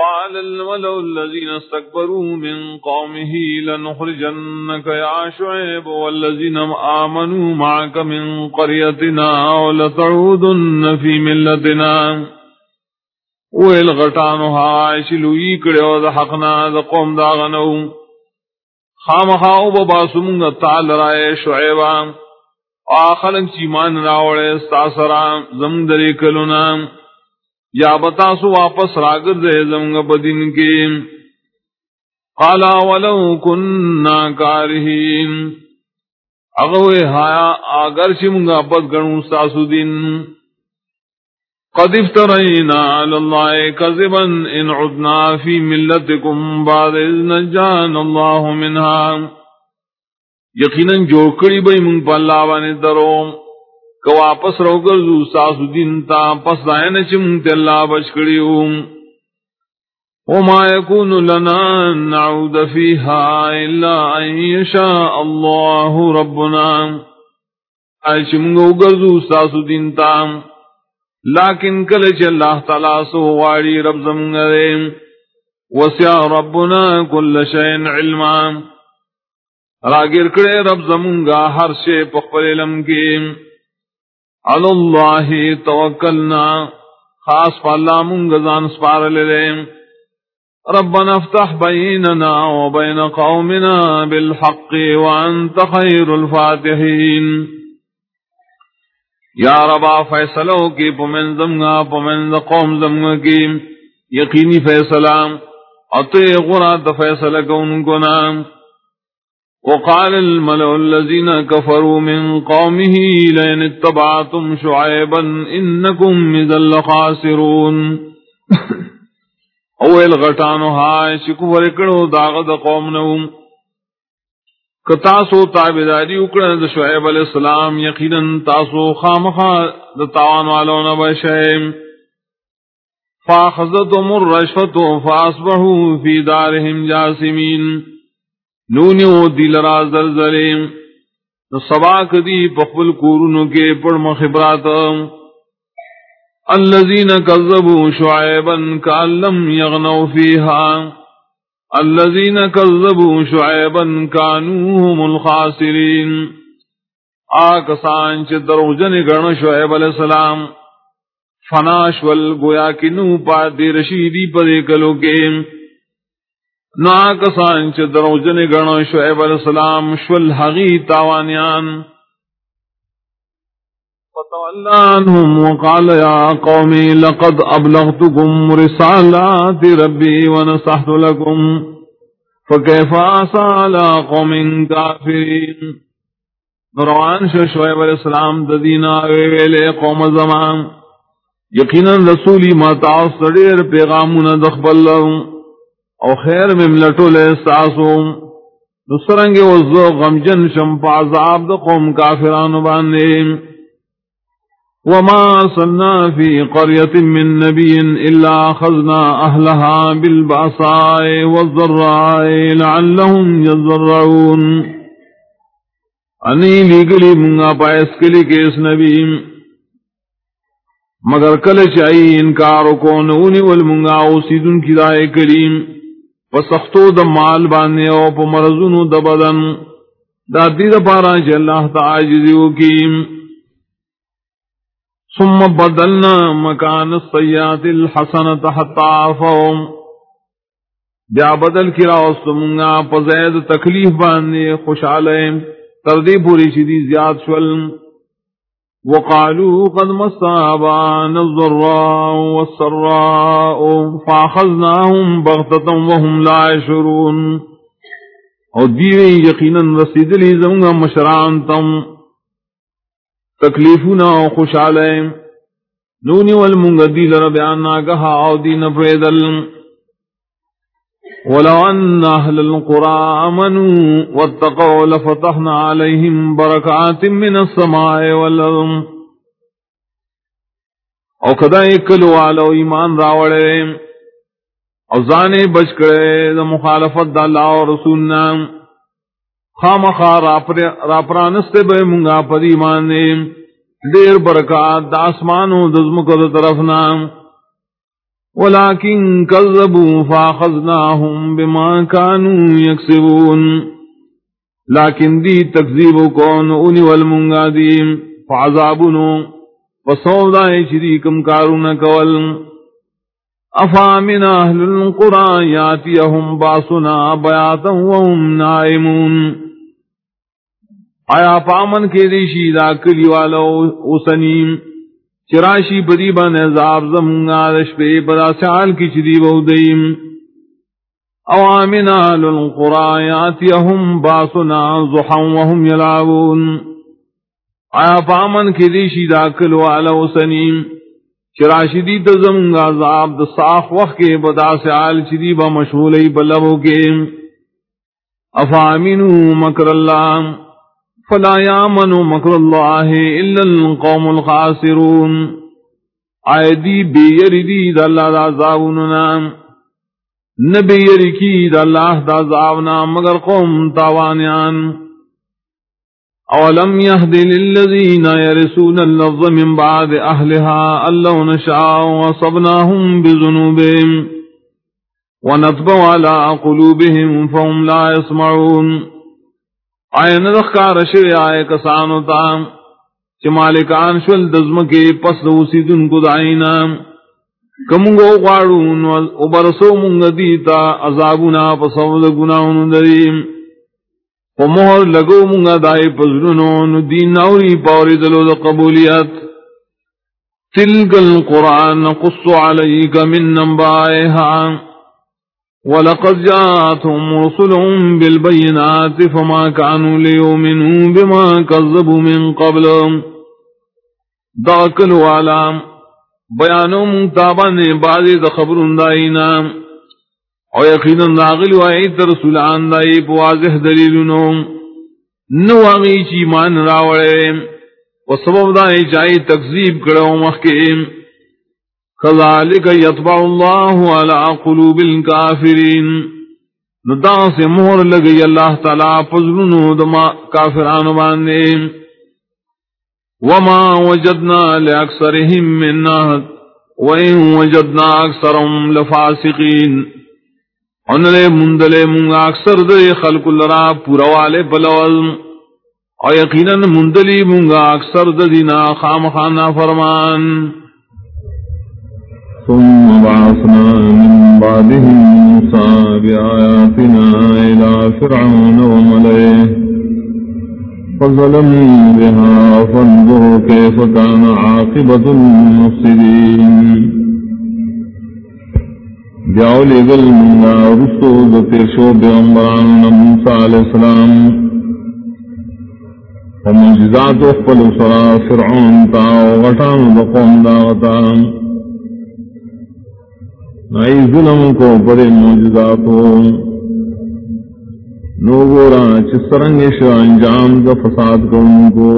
قال الملأ الذين استكبروا من قومه لنخرجنك يا شعيب والذين آمنوا معك من قريتنا ولتعودن في ملتنا. ویل غټانو ها شلوی کړو د حقنا د قوم دا غنو خامخا او بابا سمونږ تعال رائے شعیبا. آخلن چی مان راوڑے ستاسرا زمدری کلونا یا بتا سو واپس راگر دے زمگ بدن کے قالا ولو کننا کارہین. اگوے ہایا آگر چمگا پد گنو ساسو دن قد افترينا على الله كذبا إن عدنا في ملتكم بعد إذ نجانا الله منها یقینا جو کڑی بئی منگ پا بانے درو. کہ واپس رو گرزو ساسو دین تا، پس دائن چمت اللہ بچکڑیو وما يكون لنا نعود فيها إلا أن يشاء الله ربنا۔ أي شمغو غرزو ساسو دين تام لكن كلش الله تعالى سواري رب زمغرين وسع ربنا كل شيء علما۔ راگیر کرے رب زمونگا ہر شے پخبر علم کی اللہ توکلنا خاص پالا منگزان سپار لے ربنا افتح بیننا وبین قومنا بالحق وانت خیر الفاتحین یا ربا فیصلو کی پمن زمگا پمن قوم زمگا کی. یقینی فیصلہ. اتے غرات فیصلہ کون کو نام وقال الملأ الذين كفروا من قومه لئن اتبعتم شعيبا إنكم مذل خاسرون اول غٹانو ہائے شکو رکڑو داغد قوم نوم کتاسو تابداری اکڑن دا شعیب علیہ السلام یقینا تاسو خامخا دا تاوان والون بشیم فاخذتم الرشفت فاسبحوا في دارهم جاسمين نونی او دل راز در نو سبا کدی پخبل کورنو کے پڑ مخبرات الذین کذبوا شعیبا کان لم یغنوا فیها الذین کذبوا شعیبا کانوا هم الخاسرین۔ آکسان چ دروجن گن شعیب علیہ السلام۔ فناش ول گویا کنو پا دی رشیدی پدے کلو کے نا کسان چ دروجن گنو شعیب علیہ السلام شل حغی تاوانیان. فتولى عنهم وقال يا قومي لقد أبلغتكم رسالات ربي ونصحت لكم فكيف أعصى على قوم كافرين نروان شو شعیب علیہ السلام ددینا ویلے قوم زمان. یقینا رسولی ما تعصر دیر پیغامون دخبل لهم او خیر میں ملٹو لے ساسو نسرنگ وزو غمجن شم پا عذاب دا قوم کافران باندے. وما صلنا في قرية من نبي إلا أخذنا أهلها بالبأساء والضراء لعلهم يضرعون انی لیگلی منگا پایس کلی کیس نبی. مگر کل چائی انکارو کو نونی والمنگا اوسیدن کی دائے کریم پسختو د مال باندې او په مرزونو د بدن. دا دې د پارا چې الله تعالی وکیم. ثم بدلنا مکان السیئات الحسنه حتى عفوا بیا بدل کرا اوس مونږه په زید تکلیف باندې خوشاله تر دې پوری شې دي زیات وقالوا قد مس آبانا الضراء والسراء فأخذناهم بغتة وهم لا يشعرون. او دیوی یقینا رسید لی زمگا مشران تم تکلیفنا او خوشحالیں نونی والمنگا دیل ربیان ناگہا او دین پریدل۔ ولو أن أهل القرى آمنوا واتقوا لفتحنا عليهم بركات من السماء والأرض. او کدا اکلو والو ایمان راوڑے، او زانے بچ کرے، دا مخالفت دا اللہ و رسولنا خام خار راپرانستے بے منگا پر ایمان دیر برکات دا اسمانو دزمکو دا طرفنا ولكن كذبوا فاخذناهم بما كانوا يكسبون. لكن دي تكذيب كون اولي والمنغادين. فعذابنو. فصودا شريكم كارون كول. افامن اهل القرى ياتيهم باسنا بياتا وهم نائمون. آیا پامن کے دیشی دا کلی والو اسنیم. چراشی پدی بن عذاب زمگا رشپے پدا سال کی چدی بودیم اوامنا للقرآیات یهم باسنا زحا وهم یلعبون آیا پامن کی دیشی دا والا سنیم. چراشی دی تزمگا عذاب دا صاف وقت کے پدا سال چدی با مشغولی بلبو کے. افامنو مکر اللہ. فلا یامن مکر اللہ الا القوم الخاسرون. آئے دی بے یری دا اللہ دا عذابنا نبی یری دا اللہ دا عذابنا مگر قوم تاوانیان. اولم یهد للذین یرسون اللظ من بعد اہلها اللو نشاء وصبناهم بذنوبهم ونطبع على قلوبهم فهم لا يسمعون آئے ندخکار شوی آئے کسانو تام، چی مالکان شول دزم کے پس دوسی دن کو دائینا کمگو قارون و برسو منگ دیتا عذابنا پسود گناہن دریم۔ و مہر لگو منگ دائی پزرنون دین نوری پوری دلو دا قبولیت۔ تلک القرآن قص علیک من نمبائیہاں ولقد جاءتهم رسلهم بالبينات فما كانوا ليؤمنوا بما كذبوا من قبل. داکل والا بیانو منتابان بعضی خبر دائینا او یقینا ناغل و ایت رسولان دائی پوازح دلیلنو نو آغی چی مان راوڑے و سبب دائی چاہی تکذیب کرو مخیم كذلك يطبع الله على قلوب الكافرين. ندا سے مہر لگئی اللہ تعالی فضلنو دما کافران باندے. وما وجدنا لأكثرهم من نهد. وإن وجدنا أكثرهم لفاسقين. انلے مندلے منگا اکثر دے خلق لرا پوروالے بلوز. اور یقینا مندلی منگا اکثر دینا خام خانہ فرمان. ثم بعثنا من بعدهم موسى بآياتنا إلى فرعون وملئه فظلموا بها فانظروا كيف كان عاقبة المفسدين. منگا رسو علیہ السلام ومجزات اخفل سرا فرعون تا وغٹان دقوم نئی ظلم کو بڑے موجودات نو گورا چسرنگ شو انجام کا فساد کو ان کو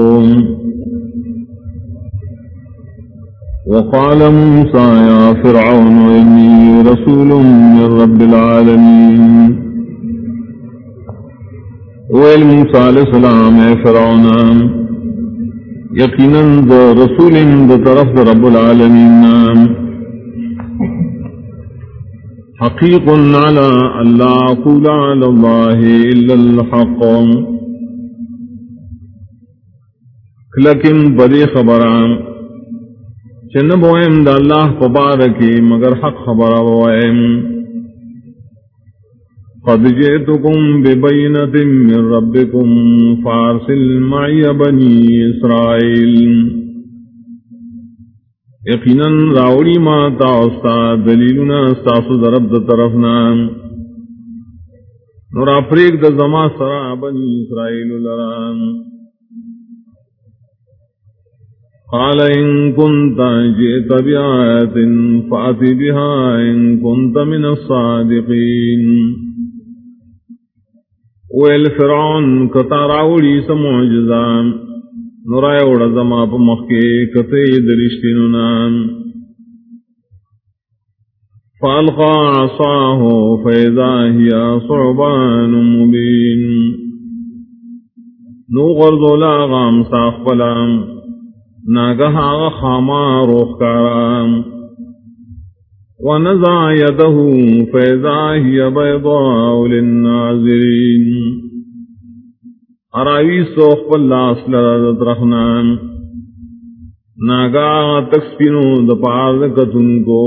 وقال موسى يا فرعون إني رسول من رب العالمين ويل موسى عليه السلام يا فرعون يقينا رسول من طرف رب العالمين حقیق على اللہ قول على الله إلا الحق. لیکن بڑی خبران چن بوئم دا اللہ پبارکی مگر حق خبر بوئم قد جئتكم ببينة من ربكم فارسل معي بني إسرائيل یقیناً راوڑی ماں تا استاد دلیلنا استاسو درب د طرف نام نور افریق د زما سرا بنی اسرائیل لران قال ان كنت جئت بآية فأت بها ان كنت من الصادقين ويل فرعون كتاراولي سمعجزان نورائے اوڑا زما پا مخی کتے درشتینو نام فالقا عصاہو فیضا ہی صعبان مبین. نو غرزو لاغام ساخ پلام. ناگہا خاما روخ کارام. ونزع يده فإذا هي بيضاء للناظرين اراوی سوخ پلاس لرد رخنان ناگا تکسپینو دپار کتن کو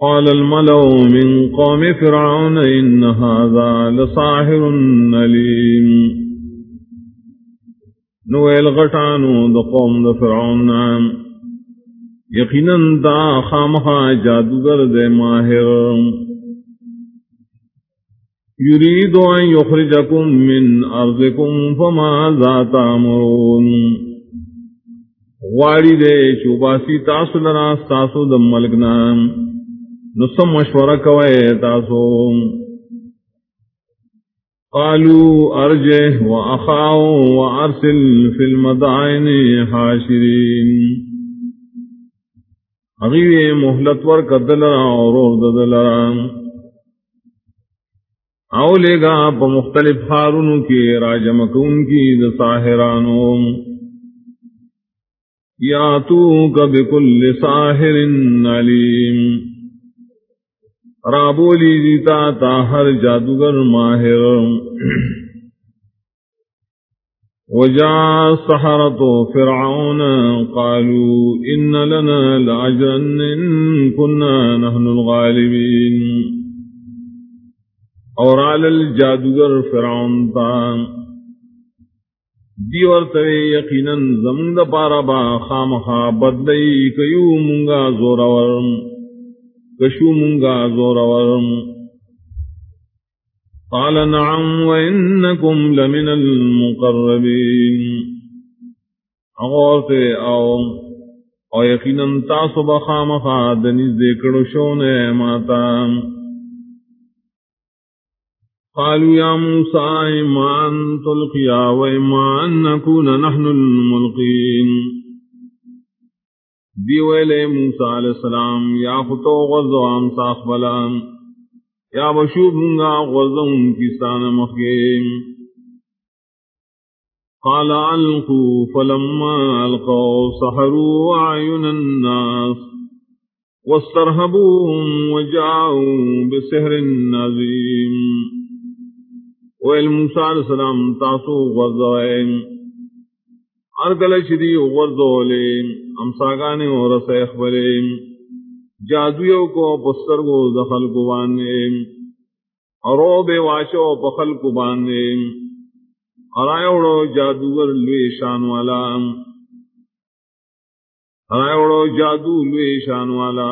قال الملو من قوم فرعون إن هذا لصاحر نليم نويل غطانو دا قوم دا فرعون یقینا دا خامخا جادوگر دے ماہر يريد أن يخرجكم من أرضكم فما ذات أمرون غواری دے چوباسی تاسو لنا ستاسو دم ملکنام نسم مشورہ کوئے تاسو؟ قالوا ارجه واخاو وارسل في المدائن حاشرين اغیوے محلت ور کدلرا اور اور ددلرا او لے گا پا مختلف حارون کی راجمکون کی دساہرانو یاتو کبکل ساہر علیم. رابولی دیتا تا ہر جادوگر ماہر. وجا سحرت فرعون قالوا ان لنا لاجرا ان كنا نحن الغالبين اور على الجادوگر فرعون تا۔ دی ورتے یقینا زمند پارا با خامخا بدلئی کیو منگا زورورم کشو منگا زور ورم قال نعم وإنكم لمن المقربين اغورتے آو۔ او یقینا تاسو بخام خادنی ذکر شونے ماتا۔ قالوا يا موسى إما أن تلقيا وإما أن نكون نحن الملقين. دیویلے موسیٰ علیہ السلام یا فتو غزو عام ساخ بلام یا بشوب منگا غزو کی سان مخیم قال علقوا فلما القوا سحروا عيون الناس، واسترهبوهم وجاءوا بسحر عظيم وإل موسى عليه السلام تاسو غزوين ارگل شدی غرزولے امساگانے اور رسیخ بلے جادویوں کو پستر کو دخل کو بانے اور بے واشو پخل کو بانے ارائے جادوگر لوے شان والا ارائے جادو لوے شان والا